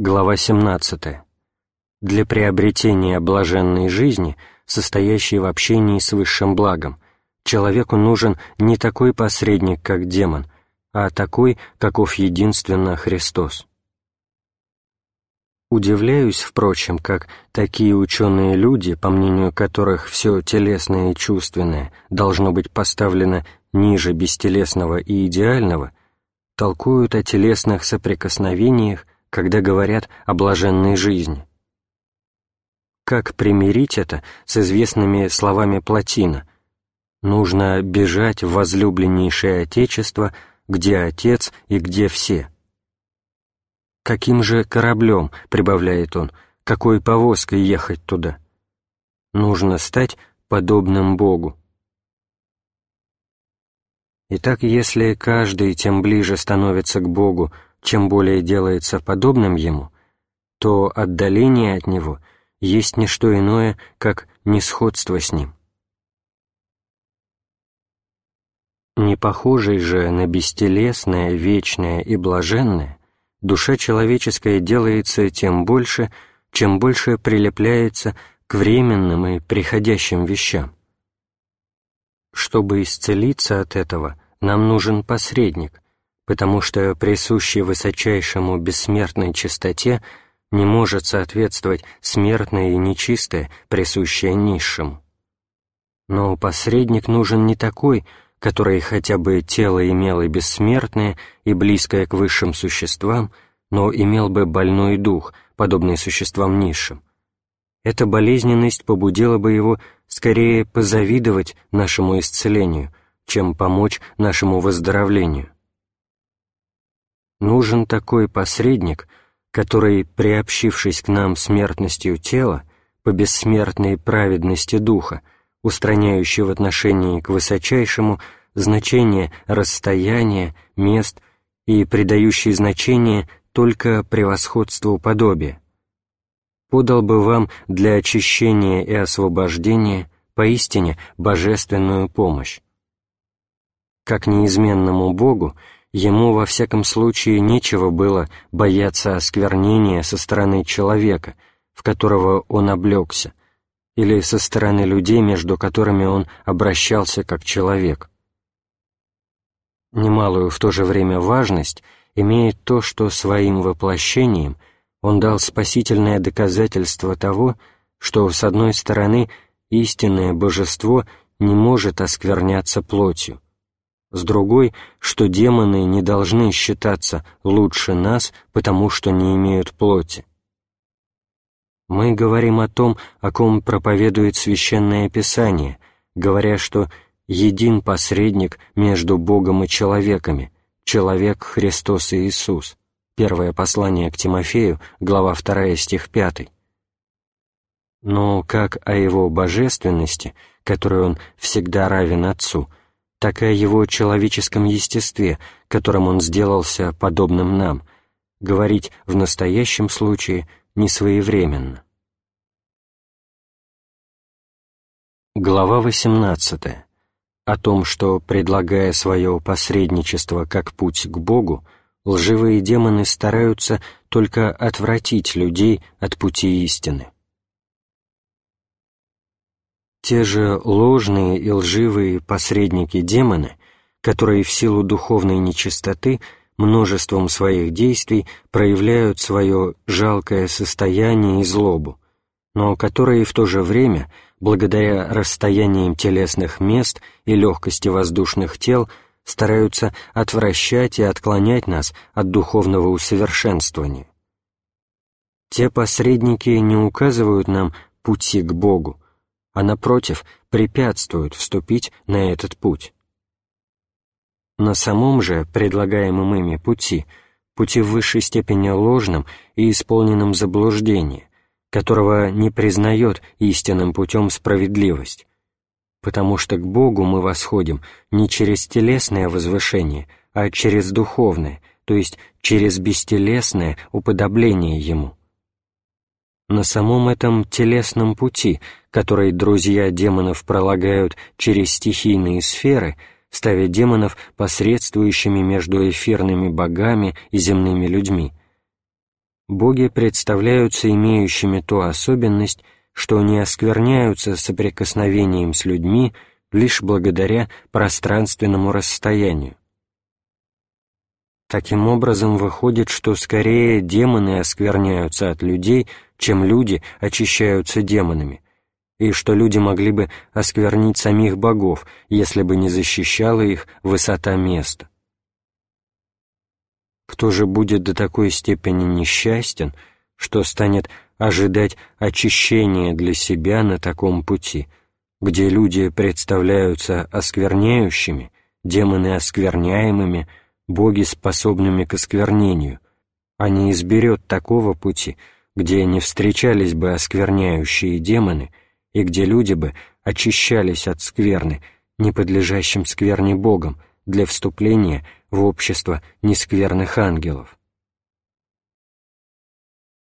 Глава 17. Для приобретения блаженной жизни, состоящей в общении с высшим благом, человеку нужен не такой посредник, как демон, а такой, каков единственно Христос. Удивляюсь, впрочем, как такие ученые люди, по мнению которых все телесное и чувственное должно быть поставлено ниже бестелесного и идеального, толкуют о телесных соприкосновениях когда говорят о блаженной жизни. Как примирить это с известными словами Платина? Нужно бежать в возлюбленнейшее Отечество, где Отец и где все. Каким же кораблем, прибавляет он, какой повозкой ехать туда? Нужно стать подобным Богу. Итак, если каждый тем ближе становится к Богу, чем более делается подобным ему, то отдаление от него есть не что иное, как несходство с ним. Не похожей же на бестелесное, вечное и блаженное, душа человеческая делается тем больше, чем больше прилепляется к временным и приходящим вещам. Чтобы исцелиться от этого, нам нужен посредник, потому что присущий высочайшему бессмертной чистоте не может соответствовать смертное и нечистое, присущее низшему. Но посредник нужен не такой, который хотя бы тело имел и бессмертное, и близкое к высшим существам, но имел бы больной дух, подобный существам низшим. Эта болезненность побудила бы его скорее позавидовать нашему исцелению, чем помочь нашему выздоровлению. Нужен такой посредник, который, приобщившись к нам смертностью тела, по бессмертной праведности духа, устраняющий в отношении к высочайшему значение расстояния, мест и придающий значение только превосходству подобия, подал бы вам для очищения и освобождения поистине божественную помощь. Как неизменному Богу ему во всяком случае нечего было бояться осквернения со стороны человека, в которого он облегся, или со стороны людей, между которыми он обращался как человек. Немалую в то же время важность имеет то, что своим воплощением он дал спасительное доказательство того, что, с одной стороны, истинное божество не может оскверняться плотью, с другой, что демоны не должны считаться лучше нас, потому что не имеют плоти. Мы говорим о том, о ком проповедует Священное Писание, говоря, что един посредник между Богом и человеками, человек Христос Иисус. Первое послание к Тимофею, глава 2, стих 5. Но как о Его божественности, которой Он всегда равен Отцу, так и о его человеческом естестве, которым он сделался подобным нам, говорить в настоящем случае не своевременно. Глава 18. О том, что, предлагая свое посредничество как путь к Богу, лживые демоны стараются только отвратить людей от пути истины. Те же ложные и лживые посредники-демоны, которые в силу духовной нечистоты множеством своих действий проявляют свое жалкое состояние и злобу, но которые в то же время, благодаря расстояниям телесных мест и легкости воздушных тел, стараются отвращать и отклонять нас от духовного усовершенствования. Те посредники не указывают нам пути к Богу, а, напротив, препятствуют вступить на этот путь. На самом же предлагаемом ими пути, пути в высшей степени ложном и исполненном заблуждения, которого не признает истинным путем справедливость, потому что к Богу мы восходим не через телесное возвышение, а через духовное, то есть через бестелесное уподобление Ему. На самом этом телесном пути, который друзья демонов пролагают через стихийные сферы, ставя демонов посредствующими между эфирными богами и земными людьми, боги представляются имеющими ту особенность, что не оскверняются соприкосновением с людьми лишь благодаря пространственному расстоянию. Таким образом, выходит, что скорее демоны оскверняются от людей, чем люди очищаются демонами, и что люди могли бы осквернить самих богов, если бы не защищала их высота места. Кто же будет до такой степени несчастен, что станет ожидать очищения для себя на таком пути, где люди представляются оскверняющими, демоны оскверняемыми, боги способными к осквернению, а не изберет такого пути, где не встречались бы оскверняющие демоны и где люди бы очищались от скверны, не подлежащим скверне Богом, для вступления в общество нескверных ангелов.